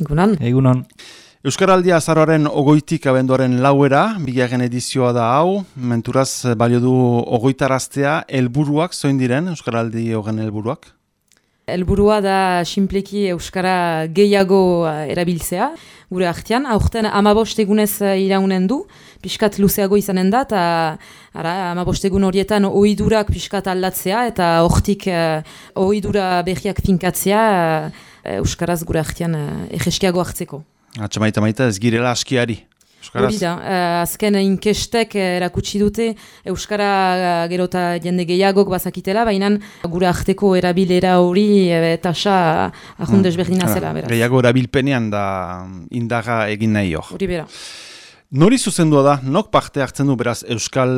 Egunon. Egunon. Euskaraldia azaroaren ogoitik abenduaren lauera, bigarren edizioa da hau, menturaz balio du ogoitaraztea, helburuak zoin diren Euskaraldi hogen helburuak? Elburua da sinpleki Euskara gehiago eh, erabiltzea, gure artean. Aurten amabost egunez eh, iraunen du, pixkat luzeago izanen da, eta amabost egun horietan ohidurak pixkat aldatzea, eta hortik uh, ohidura behiak finkatzea Euskaraz gure artean uh, egeskiago hartzeko. Atxamaita maita ez girela askiari. Hori da, uh, azken inkestek erakutsi dute Euskara uh, gerota jende gehiagok bazakitela, baina gure arteko erabilera hori e, tasa ahondez berdina zela. Beraz. Gehiago erabilpenean da indaga egin nahi hor. Hori bera. Nori zuzendua da, nok parte hartzen du beraz Euskal,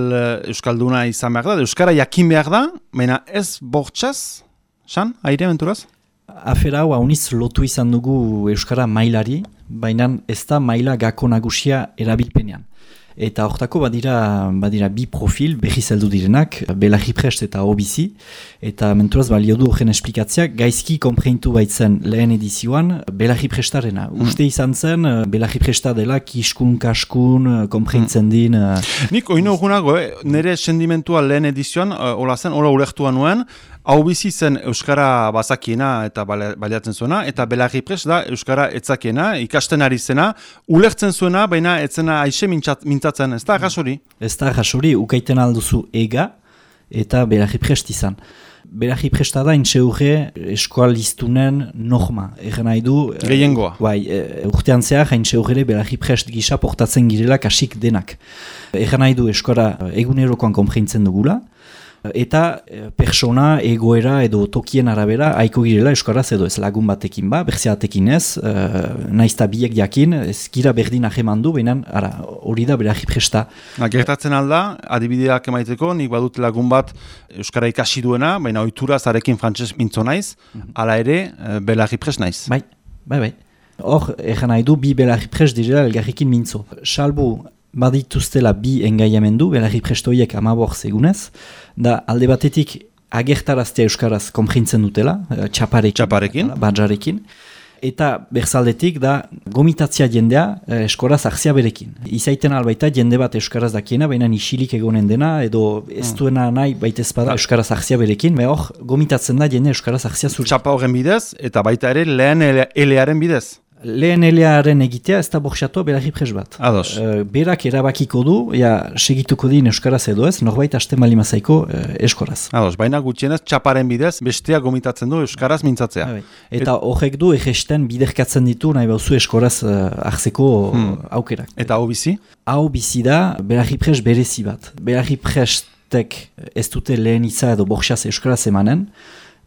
Euskalduna izan behar da, Euskara jakin behar da, baina ez bortxaz, san, aire menturaz? Afera hau hauniz lotu izan dugu Euskara mailari, baina ez da maila gako nagusia erabilpenean. Eta hortako badira, badira bi profil berri zeldu direnak, Belarri Prest eta Obizi, eta menturaz balio du horren esplikatzea, gaizki kompreintu baitzen lehen edizioan Belarri Prestarena. Mm. Uste izan zen, Belarri Presta dela kiskun, kaskun, kompreintzen mm. din... Nik oino gunago, eh? nire sendimentua lehen edizioan, uh, hola zen, hola ulektua nuen, Hau bizi zen Euskara bazakiena eta baliatzen zuena, eta belarri pres da Euskara etzakiena, ikasten ari zena, ulertzen zuena, baina etzena aixe mintzatzen, ez da jasori? Ez da jasori, ukaiten alduzu ega eta belarri prest izan. Belarri presta da intxeurre eskualiztunen norma. Egen nahi du... Eh, Gehiengoa. bai, e, urtean zehar intxeurre belarri prest gisa portatzen girela kasik denak. Egen nahi du eskora egunerokoan kompreintzen dugula, eta eh, persona egoera edo tokien arabera aiko girela euskaraz edo ez lagun batekin ba, berzeatekin ez, uh, naizta biek jakin, ez gira berdin ahemandu, baina hori da bera presta. Gertatzen alda, adibideak emaiteko, nik badut lagun bat euskara ikasi duena, baina oitura zarekin frantses mintzo naiz, mm ala ere belarri naiz. Bai, bai, bai. Hor, egan nahi du, bi belarri pres direla elgarrikin mintzo. Salbu, badituztela bi engaiamendu, belarri prestoiek amabor segunez, da alde batetik agertaraztea euskaraz konprintzen dutela, eh, txaparekin, txaparekin. badjarekin, eta berzaldetik da gomitatzia jendea eh, eskoraz arzia berekin. Izaiten albaita jende bat euskaraz dakiena, baina isilik egonen dena, edo ez mm. duena nahi baita ezpada euskaraz arzia berekin, beha hor gomitatzen da jende euskaraz arzia zure. Txapa horren bidez, eta baita ere lehen elearen bidez lehen elearen egitea ez da borxatu belarri pres bat. Ados. Uh, berak erabakiko du, ja, segituko din euskaraz edo ez, norbait aste malimazaiko uh, eskoraz. Ados, baina gutxienez txaparen bidez, bestea gomitatzen du euskaraz mintzatzea. Bai. Eta horrek du egesten biderkatzen ditu nahi bauzu eskoraz uh, ahzeko hmm. aukerak. Eta hau bizi? Hau bizi da, belarri pres berezi bat. Belarri prestek ez dute lehen itza edo borxaz euskaraz emanen,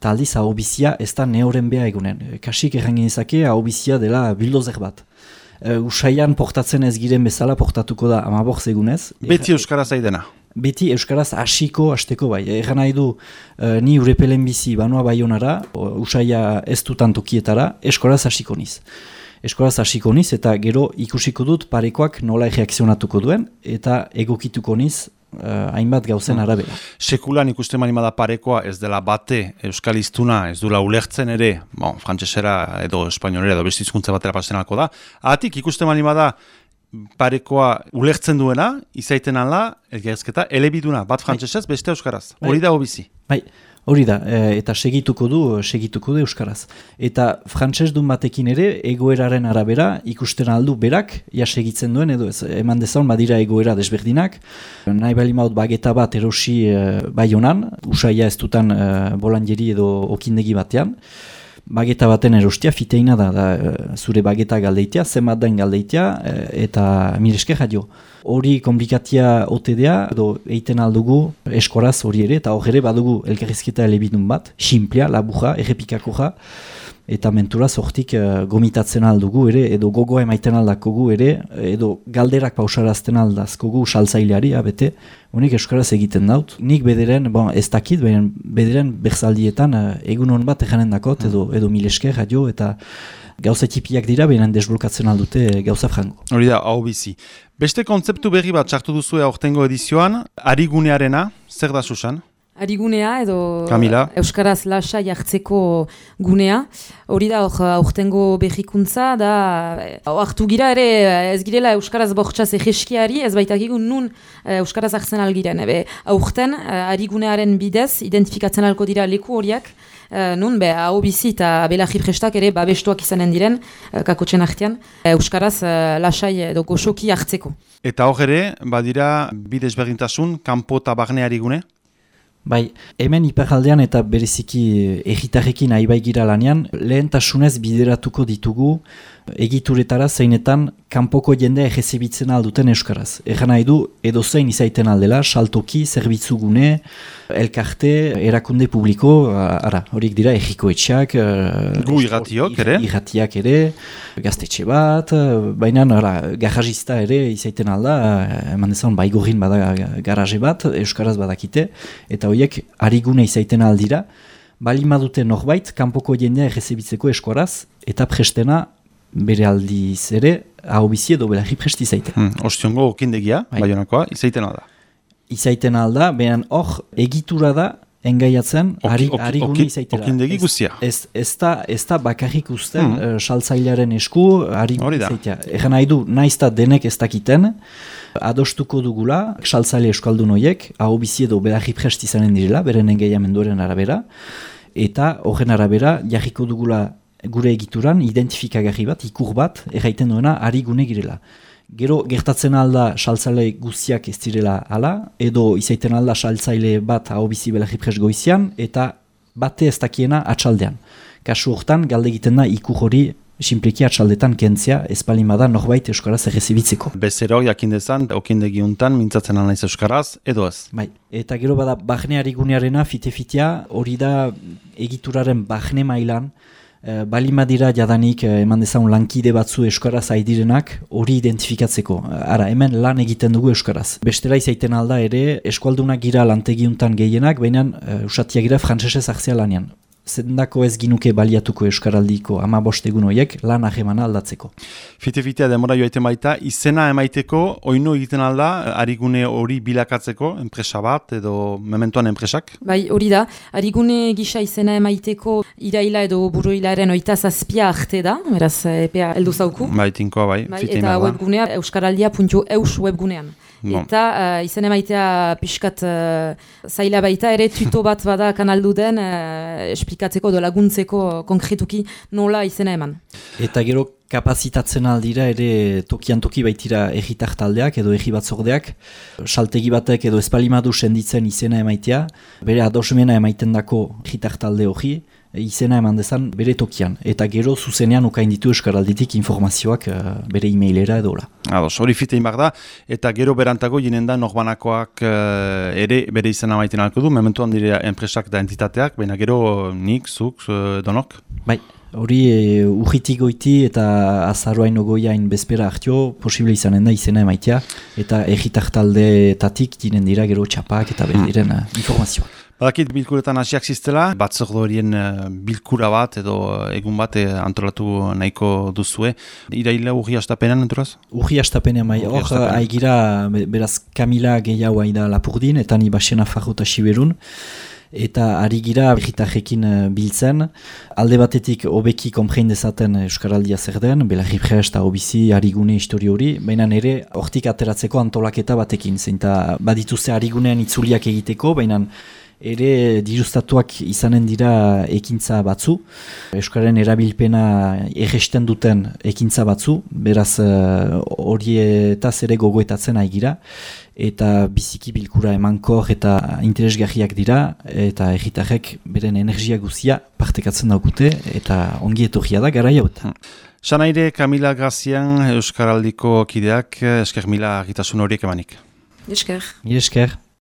eta aldiz hau bizia ez da neoren beha egunen. Kasik errangin izake hau bizia dela bildozer bat. Uh, usaian portatzen ez giren bezala portatuko da amaborz egunez. Beti Euskaraz aidena? Beti Euskaraz hasiko hasteko bai. Egan nahi du uh, ni urepelen bizi banua baionara, usaia ez dutan tokietara, eskoraz hasiko niz. Eskoraz hasiko niz eta gero ikusiko dut parekoak nola reakzionatuko duen eta egokituko niz uh, hainbat gauzen hmm. arabera. Sekulan ikusten mani da parekoa ez dela bate euskal iztuna ez dula ulertzen ere, bon, frantzesera edo espainolera edo bestizkuntza batera pasten da, atik ikusten mani da parekoa ulertzen duena, izaiten ala, elgerzketa, elebiduna, bat bai. frantzesez, beste euskaraz. Hori da hobizi. Bai. Hori da, e, eta segituko du, segituko du Euskaraz. Eta frantses dun batekin ere, egoeraren arabera, ikusten aldu berak, ja segitzen duen, edo ez, eman dezaun badira egoera desberdinak. Nahi bali maut bageta bat erosi e, bai honan, usaia ez dutan e, bolanjeri edo okindegi batean bageta baten erostia fiteina da, da eh, zure bageta galdeitea, zenbat den galdeitea eh, eta mireske jadio. Hori komplikatia otedea, edo eiten aldugu eskoraz hori ere, eta hori ere badugu elkarrizketa elebidun bat, simplea, labuja, errepikako eta mentura sortik uh, gomitatzen aldugu ere, edo gogoa emaiten aldakogu ere, edo galderak pausarazten aldazkogu saltzaileari, abete, honik euskaraz egiten daut. Nik bederen, bon, ez dakit, bederen berzaldietan uh, egun hon bat eganen dakot, edo, edo mileske, radio, eta gauza tipiak dira, benen desblokatzen aldute gauza frango. Hori da, hau bizi. Beste kontzeptu berri bat txartu duzu aurtengo edizioan, arigunearena, zer da susan? Arigunea edo Kamila. Euskaraz lasa jartzeko gunea. Hori da, hor, aurtengo behikuntza, da, eh, hartu gira ere ez girela Euskaraz bortxaz egeskiari, ez baitakigun nun eh, Euskaraz hartzen algiren. Ebe, aurten, eh, arigunearen bidez, identifikatzen alko dira leku horiak, eh, nun, be, hau bizi eta bela prestak ere babestuak izanen diren, eh, kakotxen artean, eh, Euskaraz eh, lasai edo goxoki hartzeko. Eta hor ere, badira bidez berdintasun, kanpo eta barne arigune? Bai, hemen iparaldean eta bereziki egitarrekin aibai gira lanean, lehentasunez bideratuko ditugu egituretara zeinetan kanpoko jendea egezibitzen alduten euskaraz. Egan nahi du, edo zein izaiten aldela, saltoki, zerbitzugune, elkarte, erakunde publiko, ara, horik dira egiko etxak, gu irratiok ere, irratiak ere, gaztetxe bat, baina ara, garajista ere izaiten alda, eman dezan baigorrin bada garaje bat, euskaraz badakite, eta horiek arigune izaiten aldira, bali madute norbait, kanpoko jendea egezibitzeko eskoraz, eta prestena bere aldiz ere, hau bizi edo belarri presti zaite. Hmm, ostiongo okindegia, bai. baionakoa, izaiten alda. Izaiten alda, behan hor egitura da, engaiatzen, ari, ok, ari ok, gune izaitera. okindegi guztia. Ez, ez, da, ez da bakarrik usten Hmm. uh, saltzailaren esku, ari gune da. izaitea. Egan nahi du, naiz eta denek ez dakiten, adostuko dugula, saltzaile euskaldun horiek, hau bizi edo belarri presti izanen direla, beren engaiamenduaren arabera, eta horren arabera, jarriko dugula gure egituran, identifikagarri bat, ikur bat, erraiten duena, ari gune girela. Gero, gertatzen alda saltzaile guztiak ez direla ala, edo izaiten alda saltzaile bat hau bizi belarri pres goizian, eta bate ez dakiena atxaldean. Kasu hortan, galde egiten da ikur hori sinpleki atxaldetan kentzea, ezpalimada norbait euskaraz errezibitzeko. Bezero, jakin dezan, okindegi untan, mintzatzen anaiz euskaraz, edo ez. Bai, eta gero bada bahneari gunearena fite-fitea, hori da egituraren bahne mailan, eh, balima dira jadanik eh, eman dezagun lankide batzu euskaraz aidirenak hori identifikatzeko. Eh, Ara, hemen lan egiten dugu euskaraz. Bestela izaiten alda ere, eskualdunak gira lantegiuntan gehienak, baina uh, usatia gira frantsesez hartzea lanean. Zendako ez ginuke baliatuko euskaraldiko ama egun horiek lan ahemana aldatzeko. Fite-fitea demora joaiten baita, izena emaiteko, oinu egiten alda, arigune hori bilakatzeko, enpresa bat, edo mementoan enpresak? Bai, hori da, arigune gisa izena emaiteko iraila edo buruilaren oita zazpia arte da, beraz epea heldu zauku. Bai, tinkoa, bai, Bai, fite eta webgunea euskaraldia.eus webgunean. Bon. Eta uh, izen emaitea pixkat uh, zaila baita ere tuto bat bada kanaldu den uh, esplikatzeko edo laguntzeko konkretuki nola izena eman. Eta gero kapazitatzen aldira ere tokian toki baitira egitar taldeak edo egi batzordeak, saltegi batek edo espalimadu senditzen izena emaitea, bere adosmena emaiten dako egitar talde hori, izena eman dezan bere tokian. Eta gero zuzenean ukain ditu eskaralditik informazioak eh, bere e-mailera edo la. Ados, hori fite inbar da, eta gero berantago jinen da norbanakoak eh, ere bere izena maiten alko du, mementuan dire enpresak da entitateak, baina gero nik, zuk, eh, donok? Bai, hori e, urritik goiti eta azaroain ogoiain bezpera hartio, posible izanen da izena emaitea, eta egitar taldeetatik dinen dira gero txapak eta bere diren eh, informazioa. Badakit bilkuretan hasiak ziztela, batzordo horien eh, bilkura bat edo eh, egun bat eh, antolatu nahiko duzue. Iraila urri astapenean enturaz? Urri astapenean bai, hor hastapenean. aigira be- beraz Kamila gehiago aida lapurdin, eta ni basena farrota siberun, eta ari gira egitarrekin biltzen, alde batetik hobeki konprein dezaten Euskaraldia zer den, belarri prest, hobizi, arigune histori hori, baina ere hortik ateratzeko antolaketa batekin, zeinta badituzte arigunean itzuliak egiteko, baina ere dirustatuak izanen dira ekintza batzu, Euskararen erabilpena erresten duten ekintza batzu, beraz eh, horietaz ere gogoetatzen aigira, eta biziki bilkura emankor eta interesgarriak dira, eta egitarrek beren energia guzia partekatzen daukute, eta ongi etorria da gara jauta. Sanaire Kamila Grazian Euskaraldiko kideak, eh, esker mila agitasun horiek emanik. Esker. Esker.